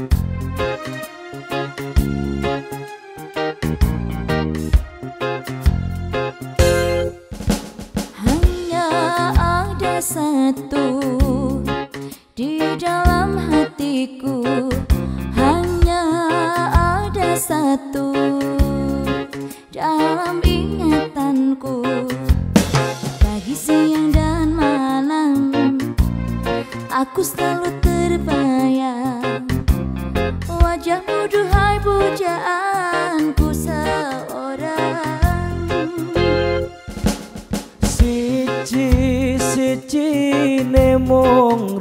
Hanya ada satu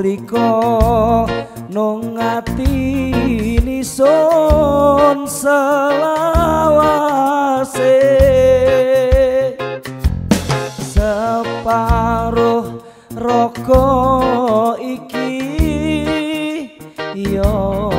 mriko nung atini sun selawase. Separuh raga iki yo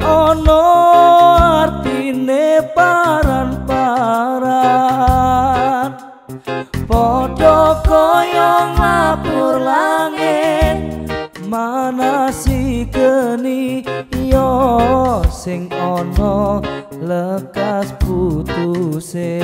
ana artine paran-paran Podo koyong lapur langit Mana yo sing ana lekas putuse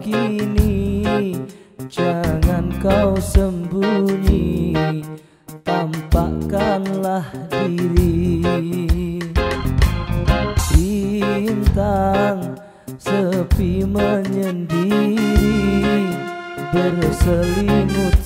kini Jangan kau sembunyi Tampakkanlah diri. Bintang sepi menyendiri Berselimut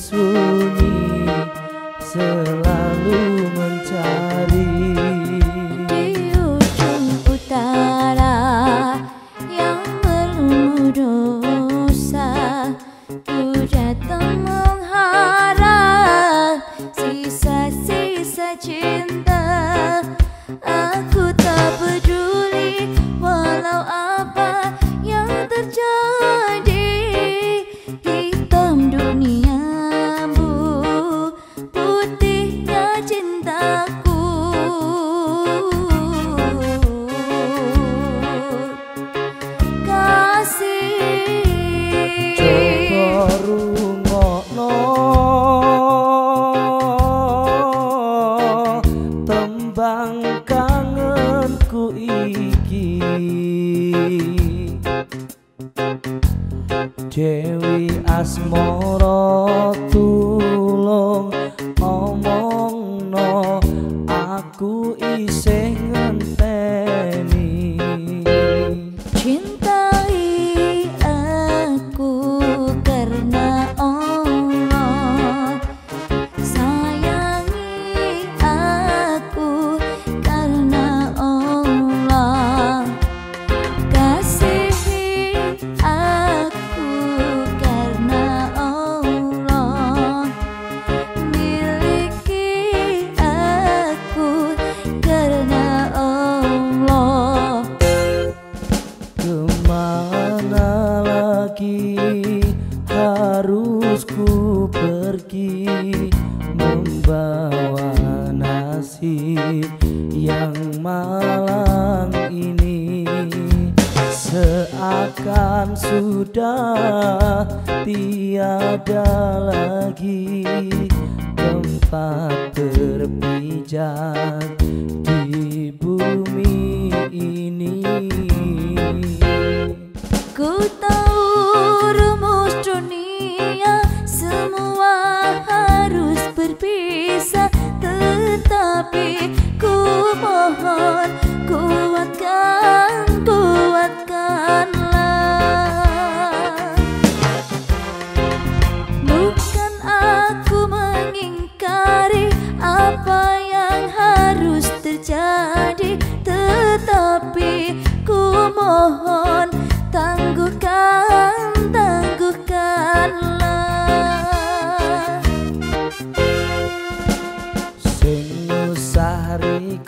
small more. Membawa nasib yang malang ini seakan sudah tiada lagi tempat berpijak di bumi ini. Ku tahu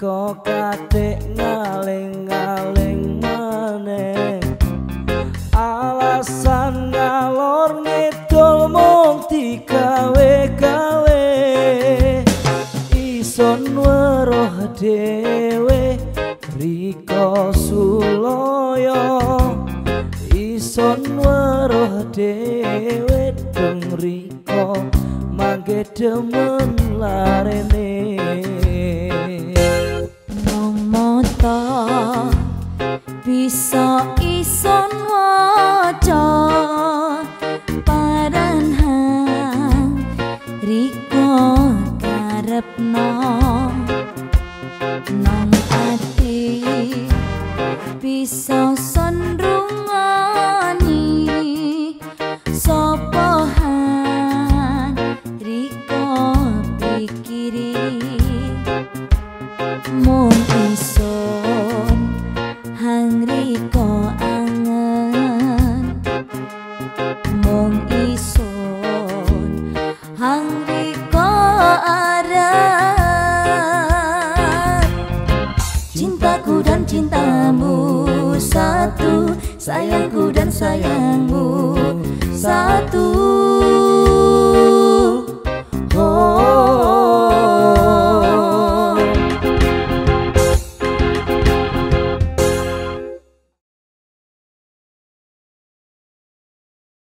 katik ngaling-ngaling maneh. Alasan ngalor ngidul mung digawe-gawe. Ison weruh dhewe riko suloyo. Ison weruh dhewe deng riko. Mangke demen larene bisa ison waca sayangku dan sayangmu. Satu